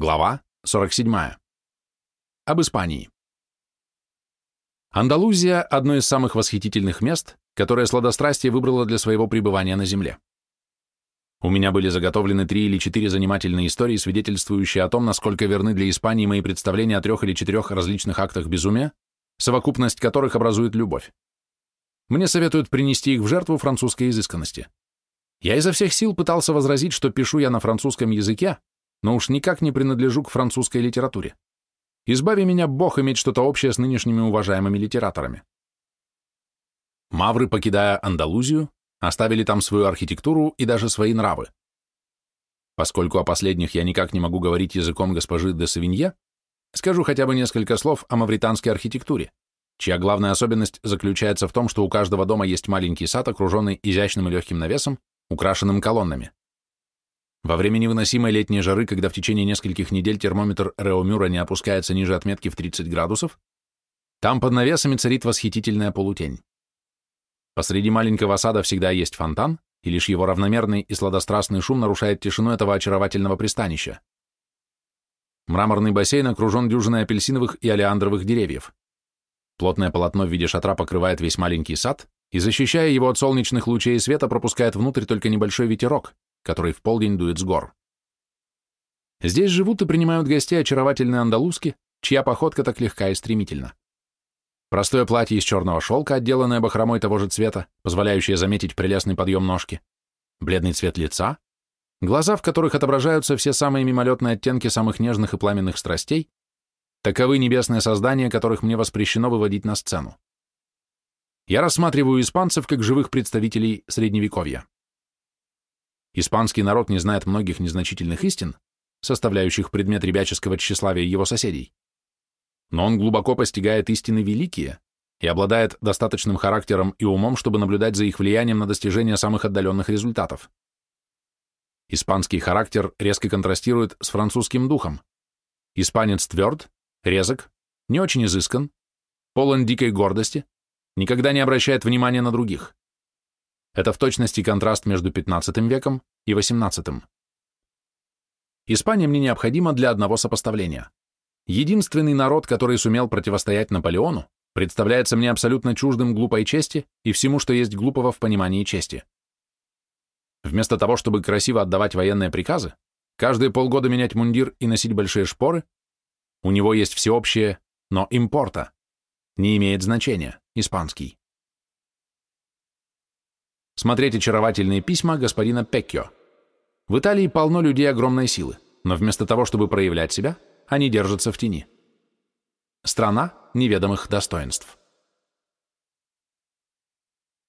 Глава 47. Об Испании. Андалузия – одно из самых восхитительных мест, которое сладострастие выбрало для своего пребывания на земле. У меня были заготовлены три или четыре занимательные истории, свидетельствующие о том, насколько верны для Испании мои представления о трех или четырех различных актах безумия, совокупность которых образует любовь. Мне советуют принести их в жертву французской изысканности. Я изо всех сил пытался возразить, что пишу я на французском языке, но уж никак не принадлежу к французской литературе. Избави меня Бог иметь что-то общее с нынешними уважаемыми литераторами. Мавры, покидая Андалузию, оставили там свою архитектуру и даже свои нравы. Поскольку о последних я никак не могу говорить языком госпожи де Савинье, скажу хотя бы несколько слов о мавританской архитектуре, чья главная особенность заключается в том, что у каждого дома есть маленький сад, окруженный изящным и легким навесом, украшенным колоннами. Во время невыносимой летней жары, когда в течение нескольких недель термометр Реомюра не опускается ниже отметки в 30 градусов, там под навесами царит восхитительная полутень. Посреди маленького сада всегда есть фонтан, и лишь его равномерный и сладострастный шум нарушает тишину этого очаровательного пристанища. Мраморный бассейн окружен дюжиной апельсиновых и олеандровых деревьев. Плотное полотно в виде шатра покрывает весь маленький сад и, защищая его от солнечных лучей и света, пропускает внутрь только небольшой ветерок, который в полдень дует с гор. Здесь живут и принимают гостей очаровательные андалузки, чья походка так легка и стремительна. Простое платье из черного шелка, отделанное бахромой того же цвета, позволяющее заметить прелестный подъем ножки, бледный цвет лица, глаза, в которых отображаются все самые мимолетные оттенки самых нежных и пламенных страстей, таковы небесные создания, которых мне воспрещено выводить на сцену. Я рассматриваю испанцев как живых представителей Средневековья. Испанский народ не знает многих незначительных истин, составляющих предмет ребяческого тщеславия его соседей. Но он глубоко постигает истины великие и обладает достаточным характером и умом, чтобы наблюдать за их влиянием на достижение самых отдаленных результатов. Испанский характер резко контрастирует с французским духом. Испанец тверд, резок, не очень изыскан, полон дикой гордости, никогда не обращает внимания на других. Это в точности контраст между XV веком и XVIII. Испания мне необходима для одного сопоставления. Единственный народ, который сумел противостоять Наполеону, представляется мне абсолютно чуждым глупой чести и всему, что есть глупого в понимании чести. Вместо того, чтобы красиво отдавать военные приказы, каждые полгода менять мундир и носить большие шпоры, у него есть всеобщее «но импорта», не имеет значения, испанский смотреть очаровательные письма господина Пеккио. В Италии полно людей огромной силы, но вместо того, чтобы проявлять себя, они держатся в тени. Страна неведомых достоинств.